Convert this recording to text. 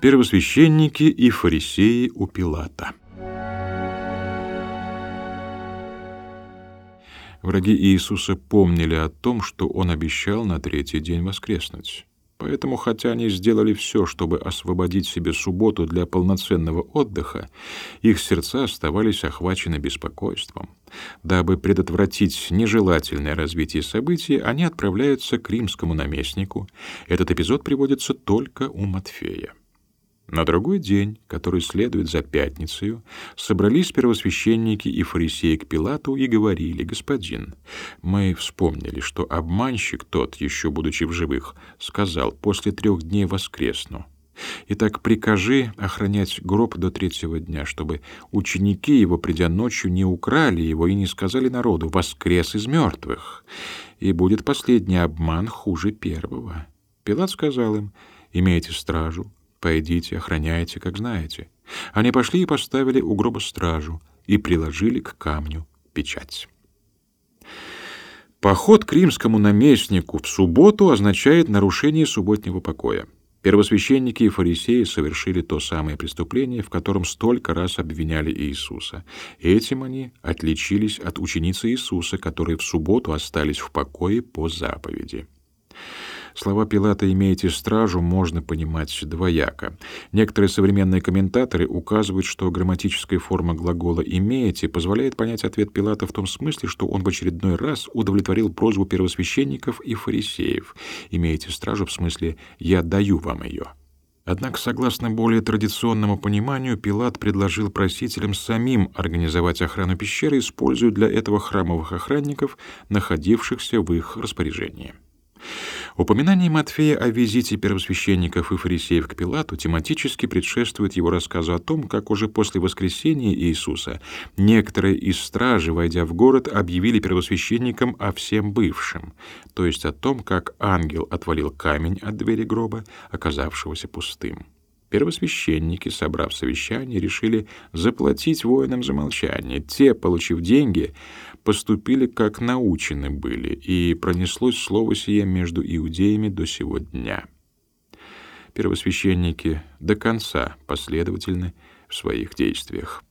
Первосвященники и фарисеи у Пилата. Враги Иисуса помнили о том, что он обещал на третий день воскреснуть. Поэтому, хотя они сделали все, чтобы освободить себе субботу для полноценного отдыха, их сердца оставались охвачены беспокойством. Дабы предотвратить нежелательное развитие событий, они отправляются к римскому наместнику. Этот эпизод приводится только у Матфея. На другой день, который следует за пятницей, собрались первосвященники и фарисеи к Пилату и говорили, «Господин, мы вспомнили, что обманщик тот, еще будучи в живых, сказал, после трех дней воскресну. Итак, прикажи охранять гроб до третьего дня, чтобы ученики его, придя ночью, не украли его и не сказали народу «воскрес из мертвых», и будет последний обман хуже первого». Пилат сказал им, «Имейте стражу, Пойдите, охраняйте, как знаете. Они пошли и поставили у гроба стражу и приложили к камню печать. Поход к римскому наместнику в субботу означает нарушение субботнего покоя. Первосвященники и фарисеи совершили то самое преступление, в котором столько раз обвиняли Иисуса. Этим они отличились от ученицы Иисуса, которые в субботу остались в покое по заповеди. Слова Пилата «имеете стражу» можно понимать двояко. Некоторые современные комментаторы указывают, что грамматическая форма глагола «имеете» позволяет понять ответ Пилата в том смысле, что он в очередной раз удовлетворил просьбу первосвященников и фарисеев. «Имеете стражу» в смысле «я даю вам ее». Однако, согласно более традиционному пониманию, Пилат предложил просителям самим организовать охрану пещеры, используя для этого храмовых охранников, находившихся в их распоряжении. Упоминание Матфея о визите первосвященников и фарисеев к Пилату тематически предшествует его рассказу о том, как уже после воскресения Иисуса некоторые из стражи, войдя в город, объявили первосвященникам о всем бывшем, то есть о том, как ангел отвалил камень от двери гроба, оказавшегося пустым. Первосвященники, собрав совещание, решили заплатить воинам за молчание. Те, получив деньги, поступили, как научены были, и пронеслось слово сие между иудеями до сего дня. Первосвященники до конца последовательны в своих действиях.